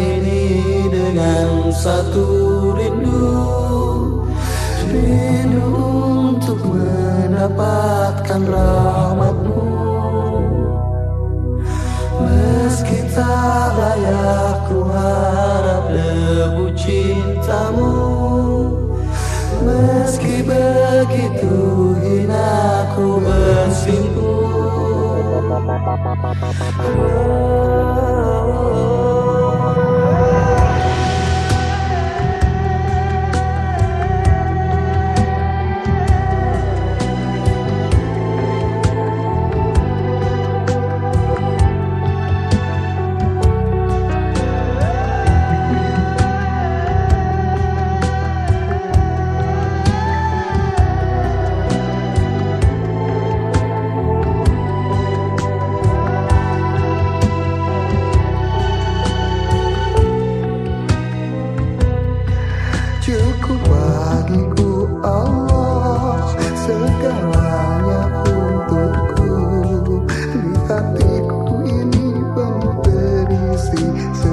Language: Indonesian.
ini dengan satu rindu. Rindu untuk mendapatkan rahmatmu. Meski tak layak ku harap debu cintamu. Meski begitu hina ku bersimpuh see.